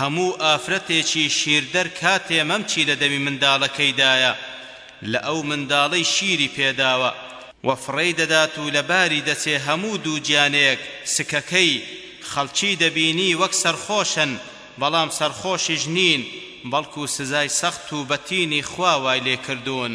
هەموو ئافرەتێکی شیردەر کاتێ مەمکی لە دەمی منداڵەکەیدایە لە ئەو منداڵەی شیری پێداوە، و فڕێی دەدات و لە باری دەچێ هەموو دووگیانەیەک سکەکەی، خەڵکی دەبینی وەک سەرخۆشن، بەڵام سەرخۆشیش نین، بەڵکو سزای سەخت و بەتینی خوا وای لێ کردوون.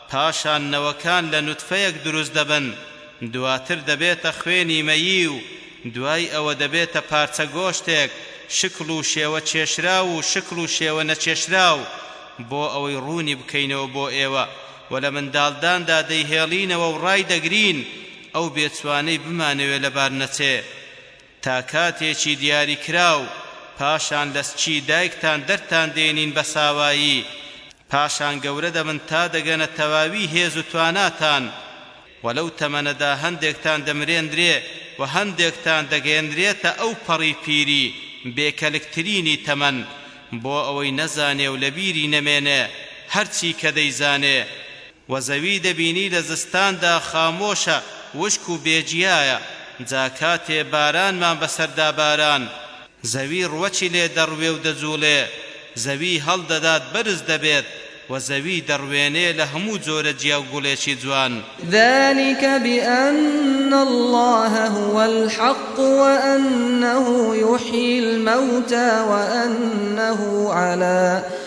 پاشان نەوەکان لە نوتفەیەک دروست دەبن، دواتر دەبێتە خوێنی مەیی و دوای ئەوە دەبێتە پارچە گۆشتێک شکڵ و شێوە چێشراو و شکڵ و شێوە نەچێشراو بۆ ئەوەی ڕوونی بکەینەوە بۆ ئێوە و لە منداڵداندا دەیهێڵینەوە و ڕایدەگرین ئەو بێچوانەی بمانەوێ لەبار نەچێ. تا کاتێکی دیاریکراو پاشان لە سکی دایکتان دەرتان دێنین بە ساوایی، پاشان گەورە دەبن تا دەگەنە تەواوی هێز و تواناتان، وە لەو تەمەنەدا هەندێکتان دەمرێنرێ و هەندێکتان دەگەیەنرێتە ئەو پەڕی پیری بێ کەلکترینی تەمەن، بۆ ئەوەی نەزانێ و لەبیری نەمێنێ هەرچی کە دەیزانێ، وە زەوی دەبینی لە زستاندا خامۆشە وشک و بێ جیایە جا کاتێ بارانمان بەسەردا باران زەوی ڕوەچی لێ دەڕوێ و دەجوڵێ زەوی هەڵدەدات بەرز دەبێت وە زەوی دەڕوێنێ لە هەموو جۆرە جیا و گوڵێکی جوان. ذلک بأن اللە هو الحق وأنه یحیی الموتی وأنه علی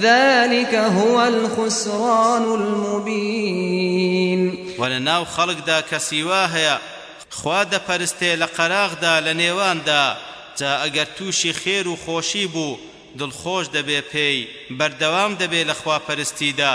ذلک هو الخسران المبین وە لە ناو خەڵکدا کەسی وا هەیە خوا دەپەرستێ لە قەراغدا لە نێواندا جا ئەگەر تووشی خێر و خۆشی بوو دڵخۆش دەبێ پێی بەردەوام دەبێ لە خواپەرستیدا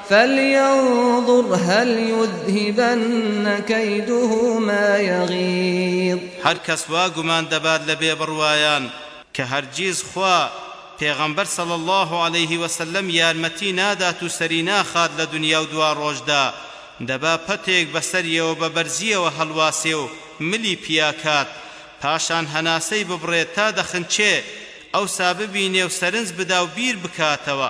فلیەنظوڕ هەل یوذهیبەن کەیدوه ما یغیظ. هەر کەس وا گومان دەبات لە بێ بڕوایان کە هەرگیز خوا، پێغەمبەر صلی اللە علیه وسلم، یارمەتی نادات و سەری ناخات لە دنیا و دواڕۆژدا، دەبا پەتێک بە سەریەوە بە بەرزیەوە هەڵواسێ و ملی پیا کات، پاشان هەناسەی ببڕێ تا دەخنچێ، ئەوسا ببینێ و سەرنج بدا و بیر بکاتەوە،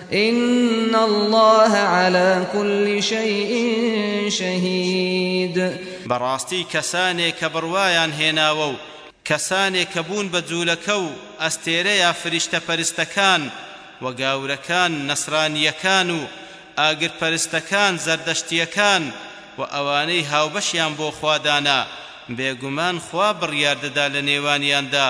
ان اللە علی کل شیء شهید. بەڕاستی کەسانێک کە بڕوایان هێناوە و کەسانێک کە بوون بە جولەکە و ئەستێرە یا فریشتە پەرستەکان و گاورەکان نەسرانییەکان و ئاگر پەرستەکان زەردەشتییەکان و ئەوانەی هاوبەشیان بۆ خوا دانا بێگومان خوا بڕیار دەدا لە نێوانیاندا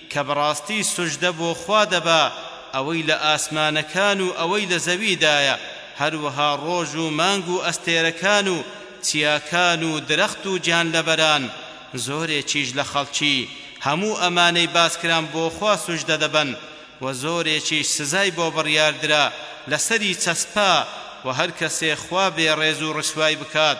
کە بەڕاستی سوجدە بۆ خوا دەبا ئەوەی لە ئاسمانەکان و ئەوەی لە زەویدایە، هەروەها ڕۆژ و مانگ و ئەستێرەکان و چیاکان و درەخت و گیانلەبەران، زۆرێکیش لە خەڵکی، هەموو ئەمانەی باسکران بۆ خوا سوجدە دەبەن، وە زۆرێکیش سزای بۆ بڕیاردرا لەسەری چەسپا، وە هەرکەسێ خوا بێ ڕێز و ڕیسوای بکات،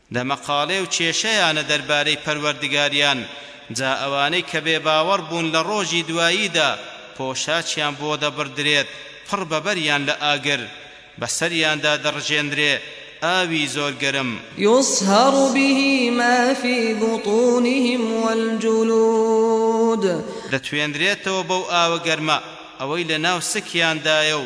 لە مەقالەی و کێشەیانە دەربارەی پەروەردگاریان، جا ئەوانەی کە بێ باوەڕ بوون لە ڕۆژی دواییدا پۆشاکیان بۆ دەبڕدرێت پڕ بە بەریان لە ئاگر، بە سەریاندا دەڕژێنرێ ئاوی زۆر گەرم. یصهر به ما فی بطونهم والجلود. دەتوێنرێتەوە بەو ئاوە گەرمە ئەوەی لە ناو سکیاندایە و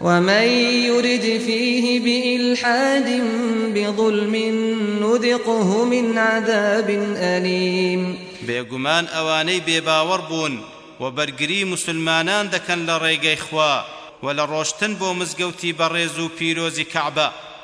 ومن یورد فیه بإلحاد بظلم نذقه من عذاب الیم. بێگومان ئەوانەی بێ باوەڕ بوون و بەرگری موسلمانان دەکەن لە ڕێگەی خوا و لە ڕۆشتن بۆ مزگەوتی بەڕێز و پیرۆزی کەعبە،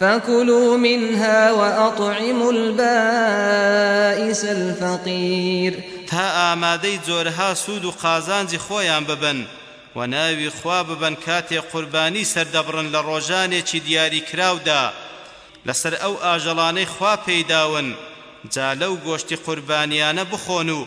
فکلوا منها وأطعموا البائس الفقیر. تا ئامادەی جۆرەها سوود و قازانجی خۆیان ببن و ناوی خوا ببەن کاتێ قوربانی سەردەبڕن لە ڕۆژانێکی دیاری کراودا لەسەر ئەو ئاژەڵانەی خوا پێی داون جا لەو گۆشتی قوربانیانە بخۆن و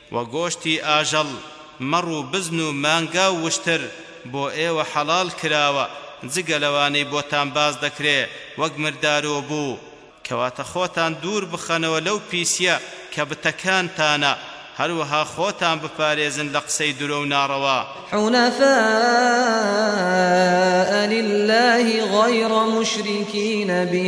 و گۆشتی ئاژەڵ، مەڕ و بزن و مانگا و وشتر بۆ ئێوە حەڵاڵ کراوە، جگە لەوانەی بۆتان باس دەکرێ وەک مردار و بوو، کەواتە خۆتان دوور بخەنەوە لەو پیسییە کە بتەکانتانە، هەروەها خۆتان بپارێزن لە قسەی درۆ و ناڕەوا. حنفاء للە غیرە مشرکین به.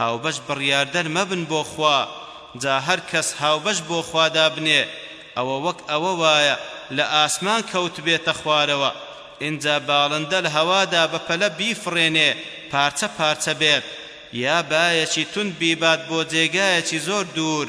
هاوبەش بڕیاردەر مەبن بۆ خوا جا هەر کەس هاوبەش بۆ خوا دابنێ ئەوە وەک ئەوە وایە لە ئاسمان کەوتبێتە خوارەوە ئینجا باڵندە لە هەوادا بە پەلە بیفڕێنێ پارچە پارچە بێت یا بایەکی توند بیبات بۆ جێگایەکی زۆر دوور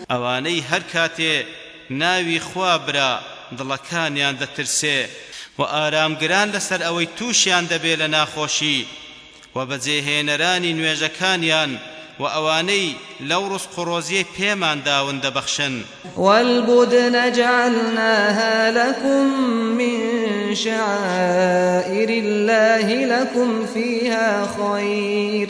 ئەوانەی هەر کاتێ ناوی خوا برا دڵەکانیان دەترسێ و ئارامگران لەسەر ئەوەی تووشیان دەبێ لە ناخۆشی و بەجێهێنەرانی نوێژەکانیان و ئەوانەی لەو ڕزق و ڕۆزیەی پێمان داون دەبەخشن. والبدن جعلناها لکم من شعائر الله لکم فیها خیر.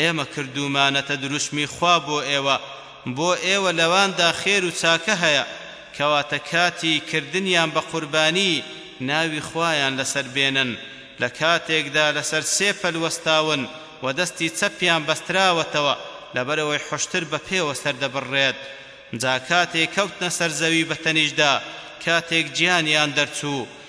ئێمە کردوومانەتە دروشمی خوا بۆ ئێوە، بۆ ئێوە لەواندا خێر و چاکە هەیە، کەواتە کاتی کردنیان بە قوربانی ناوی خوایان لەسەر بێنن، لە کاتێکدا لەسەر سێ پەل وەستاون و دەستی چەپیان بەستراوەتەوە، لەبەرئەوەی حوشتر بە پێوە سەردەبڕرێت، جا کاتێ کەوتنە سەر زەوی بەتەنیشتدا، کاتێک گیانیان دەرچوو،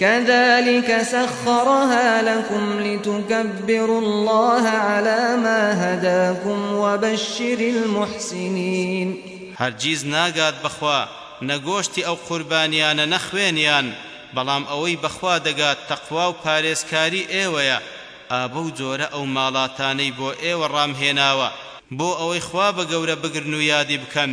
کذلک سخرها لکم لتکبروا الله علی ما هداکم وبشر المحسنین. هەرگیز ناگات بەخوا نە گۆشتی ئەو قوربانیانە نە خوێنیان بەڵام ئەوەی بەخوا دەگات تەقوا و پارێزکاری ئێوەیە ئابە و جۆرە ئەو ماڵاتانەی بۆ ئێوە ڕامهێناوە بۆ ئەوەی خوا بە گەورە بگرن و یادی بکەن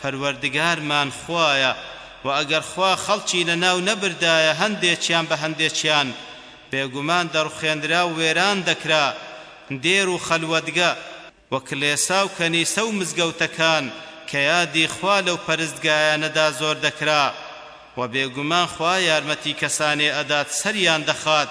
پەروەردگارمان خوایە، وە ئەگەر خوا خەڵکی لەناو نەبردایە هەندێکیان بە هەندێکیان بێگومان دەڕوخێنرا و وێران دەکرا دێر و خەلوەتگە و کلێسا و کەنیسە و مزگەوتەکان کە یادی خوا لەو پەرستگایانەدا زۆر دەکرا وە بێگومان خوا یارمەتی کەسانێ ئەدات سەریان دەخات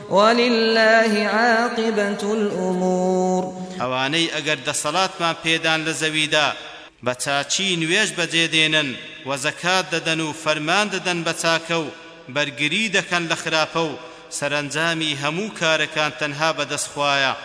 وللە عاقبە الامور. ئەوانەی ئەگەر دەسەڵاتمان پێدان لە زەویدا، بە چاکی نوێژ بەجێ دێنن و زەکات دەدەن و فەرمان دەدەن بە چاکە و بەرگری دەکەن لە خراپە و سەرەنجامی هەموو کارەکان تەنها بەدەست خوایە.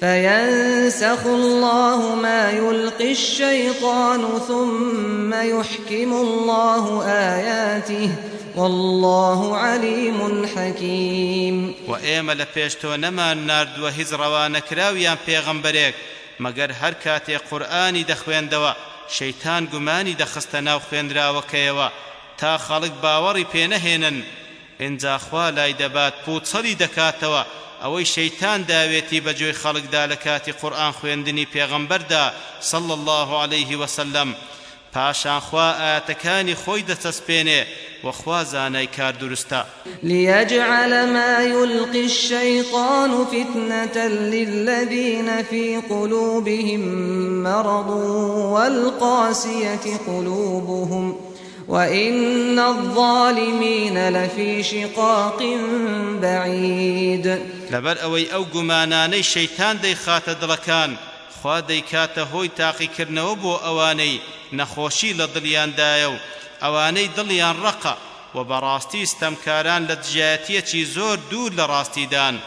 فینسخ اللە ما یلقی الشیطان ثم یحکم اللە آیاته واللە علیم حکیم وە ئێمە لە پێش تۆ نەمان ناردووە هیچ ڕەوانەکراو یان پێغەمبەرێک مەگەر هەر کاتێ قورئانی دەخوێندەوە شەیتان گومانی دەخستە ناو خوێنراوەکەیەوە تا خەڵک باوەڕی پێ نەهێنن ئینجا خوا لای دەبات پووچەڵی دەکاتەوە، ئەوەی شەیتان داوێتی بە گوێی خەڵکدا لە کاتی قورئان خوێندنی پێغەمبەردا صلی اللە علیه وسلم، پاشان خوا ئایەتەکانی خۆی دەچەسپێنێ، وە خوا زانای کار دروستە. لیجعل ما یلقی الشیطان فتنە للذین فی قلوبهم مرض والقاسیە قلوبهم وَإِنَّ الظَّالِمِینَ لَفِی شِقَاقٍ بَعِید. لەبەر ئەوەی ئەو گومانانەی شەیتان دەیخاتە دڵەکان خوا دەیکاتە هۆی تاقیکردنەوە بۆ ئەوانەی نەخۆشی لە دڵیاندایە و ئەوانەی دڵیان ڕەقە، وە بەڕاستی ستەمکاران لە دژایەتیەکی زۆر دوور لە ڕاستیدان.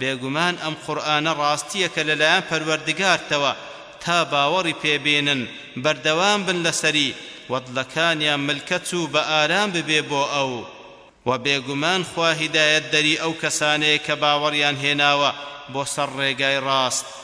بێگومان ئەم قورئانە ڕاستییەکە لەلایەن پەروەردگارتەوە تا باوەڕی پێ بێنن بەردەوام بن لەسەری وە دڵەکانیان ملکەچ و بە ئارام ببێ بۆ ئەو وە بێگومان خوا هیدایەتدەری ئەو کەسانەیە کە باوەڕیان هێناوە بۆ سەر ڕێگای ڕاست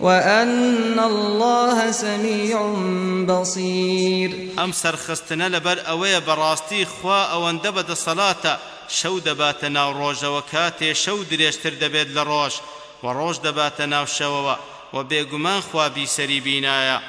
وان اللە سمیع بصیر. ئەم سەرخستنە لەبەر ئەوەیە بەڕاستی خوا ئەوەندە بە دەسەڵاتە شەو دەباتە ناو ڕۆژەوە کاتێ شەو درێژتر دەبێت لە ڕۆژ، وە ڕۆژ دەباتە ناو شەوەوە، وە بێگومان خوا بیسەری بینایە.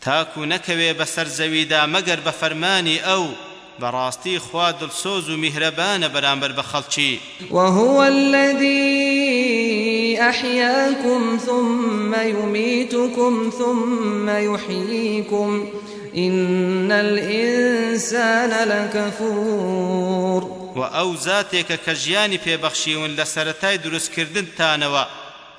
تاکو نەکەوێ بەسەر زەویدا مەگەر بە فەرمانی ئەو، بەڕاستی خوا دڵسۆز و میهرەبانە بەرامبەر بە خەڵکی. وهو الذی احیاکم ثم یمیتکم ثم یحییکم ان الانسان لکفور. وە ئەو زاتێکە کە ژیانی پێ بەخشیون لە سەرەتای دروستکردنتانەوە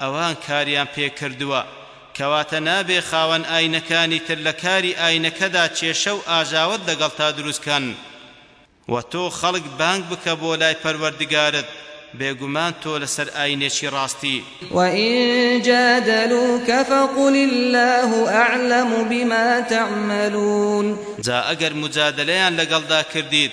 ئەوان کاریان پێ کردووە، کەواتە نابێ خاوەن ئاینەکانی تر لە کاری ئاینەکەدا کێشە و ئاژاوەت لەگەڵتا دروست کەن. وە تۆ خەڵک بانگ بکە بۆ لای پەروەردگارت، بێگومان تۆ لەسەر ئاینێکی ڕاستی. وَإِن جَادَلُوکَ فَقُلِ اللَّهُ أَعْلَمُ بِمَا تَعْمَلُونَ. جا ئەگەر موجادەلەیان لەگەڵدا کردیت،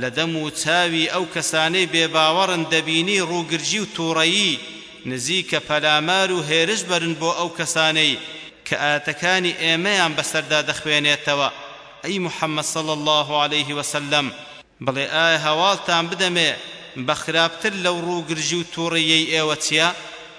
لە دەم و چاوی ئەو کەسانەی بێ باوەڕن دەبینی ڕووگرژی و توڕەیی نزیکە پەلامار و هێرش بەرن بۆ ئەو کەسانەی کە ئایەتەکانی ئێمەیان بەسەردا دەخوێنێتەوە ئەی محمد صلی اللە علیه وسلم بڵێ ئایا هەواڵتان بدەمێ بە خراپتر لەو ڕووگرژی و توڕەییەی ئێوە چیە؟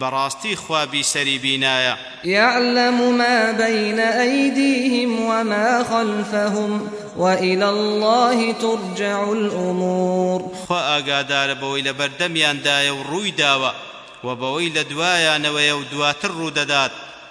بەڕاستی خوا بیسەری بینایە. یعلم ما بین ایدیهم وما خلفهم والی اللە ترجع الامور. خوا ئاگادارە بەوەی لەبەردەمیاندایە و ڕوویداوە، وە بەوەی لەدوایانەوەیە و دواتر ڕوودەدات.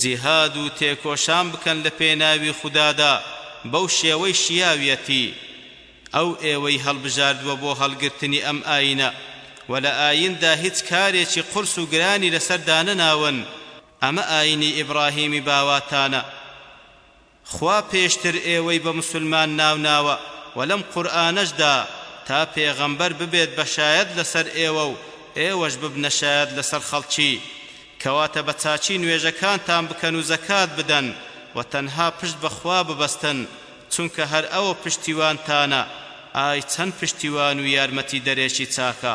جیهاد و تێکۆشان بکەن لە پێناوی خودادا بەو شێوەی شیاویەتی ئەو ئێوەی هەڵبژاردووە بۆ هەڵگرتنی ئەم ئاینە و لە ئایندا هیچ کارێکی قورس و گرانی لەسەر دانەناون ئەمە ئاینی ئیبڕاهیمی باواتانە خوا پێشتر ئێوەی بە مسولمان ناوناوە و لەم قورئانەشدا تا پێغەمبەر ببێت بە شایەد لەسەر ئێوە و ئێوەش ببنە شایەد لەسەر خەڵکی کەواتە بە چاکی نوێژەکانتان بکەن و زەکات بدەن و تەنها پشت بە خوا ببەستن چونکە هەر ئەوە پشتیوانتانە ئای چەند پشتیوان و یارمەتیدەرێکی چاکە.